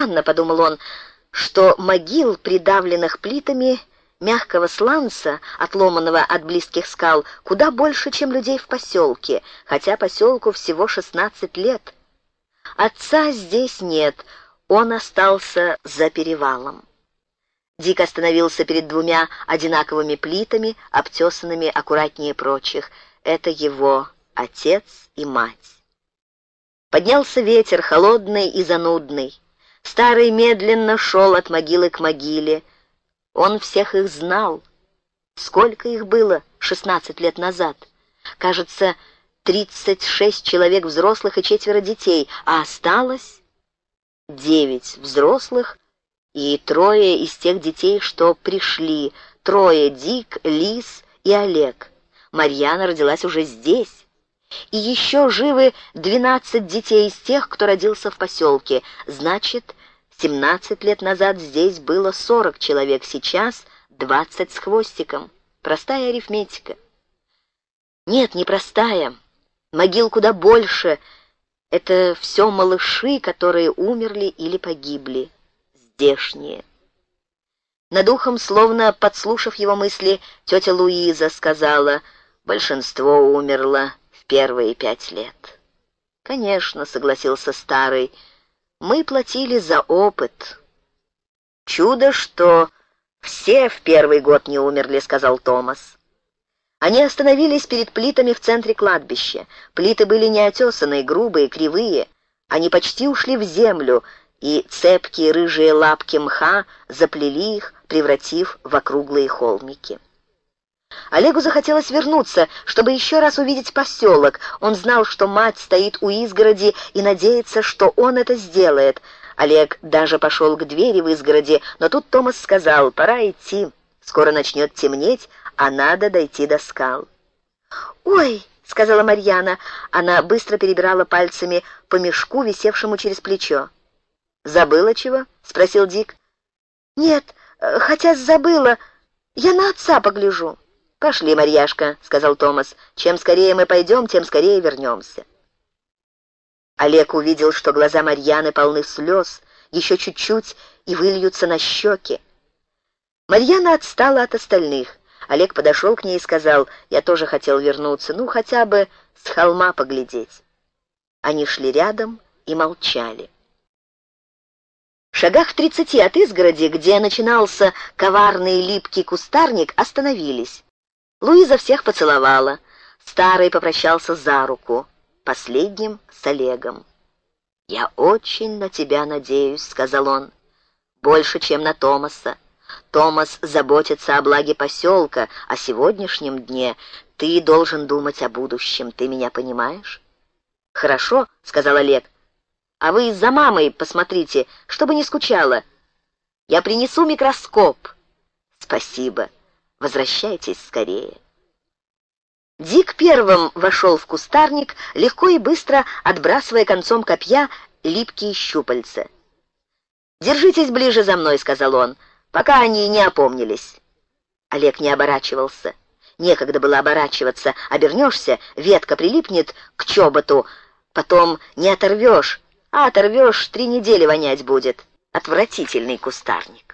Странно, подумал он, что могил, придавленных плитами мягкого сланца, отломанного от близких скал, куда больше, чем людей в поселке, хотя поселку всего 16 лет. Отца здесь нет, он остался за перевалом. Дик остановился перед двумя одинаковыми плитами, обтесанными аккуратнее прочих. Это его отец и мать. Поднялся ветер, холодный и занудный. Старый медленно шел от могилы к могиле. Он всех их знал. Сколько их было шестнадцать лет назад? Кажется, тридцать шесть человек взрослых и четверо детей, а осталось девять взрослых и трое из тех детей, что пришли, трое — Дик, Лис и Олег. Марьяна родилась уже здесь. И еще живы двенадцать детей из тех, кто родился в поселке. Значит, семнадцать лет назад здесь было сорок человек, сейчас двадцать с хвостиком. Простая арифметика. Нет, не простая. Могил куда больше. Это все малыши, которые умерли или погибли. Здешние. Над ухом, словно подслушав его мысли, тетя Луиза сказала, «Большинство умерло первые пять лет. «Конечно», — согласился старый, — «мы платили за опыт». «Чудо, что все в первый год не умерли», — сказал Томас. Они остановились перед плитами в центре кладбища. Плиты были неотесанные, грубые, кривые. Они почти ушли в землю, и цепкие рыжие лапки мха заплели их, превратив в округлые холмики. Олегу захотелось вернуться, чтобы еще раз увидеть поселок. Он знал, что мать стоит у изгороди и надеется, что он это сделает. Олег даже пошел к двери в изгороди, но тут Томас сказал, пора идти, скоро начнет темнеть, а надо дойти до скал. «Ой!» — сказала Марьяна. Она быстро перебирала пальцами по мешку, висевшему через плечо. «Забыла чего?» — спросил Дик. «Нет, э, хотя забыла. Я на отца погляжу». «Пошли, Марьяшка», — сказал Томас. «Чем скорее мы пойдем, тем скорее вернемся». Олег увидел, что глаза Марьяны полны слез, еще чуть-чуть и выльются на щеки. Марьяна отстала от остальных. Олег подошел к ней и сказал, «Я тоже хотел вернуться, ну, хотя бы с холма поглядеть». Они шли рядом и молчали. В шагах тридцати от изгороди, где начинался коварный липкий кустарник, остановились. Луиза всех поцеловала. Старый попрощался за руку, последним с Олегом. «Я очень на тебя надеюсь», — сказал он. «Больше, чем на Томаса. Томас заботится о благе поселка, о сегодняшнем дне. Ты должен думать о будущем, ты меня понимаешь?» «Хорошо», — сказал Олег. «А вы за мамой посмотрите, чтобы не скучала. Я принесу микроскоп». «Спасибо». Возвращайтесь скорее». Дик первым вошел в кустарник, легко и быстро отбрасывая концом копья липкие щупальца. «Держитесь ближе за мной», — сказал он, — «пока они не опомнились». Олег не оборачивался. Некогда было оборачиваться. Обернешься, ветка прилипнет к чоботу, потом не оторвешь, а оторвешь, три недели вонять будет. Отвратительный кустарник.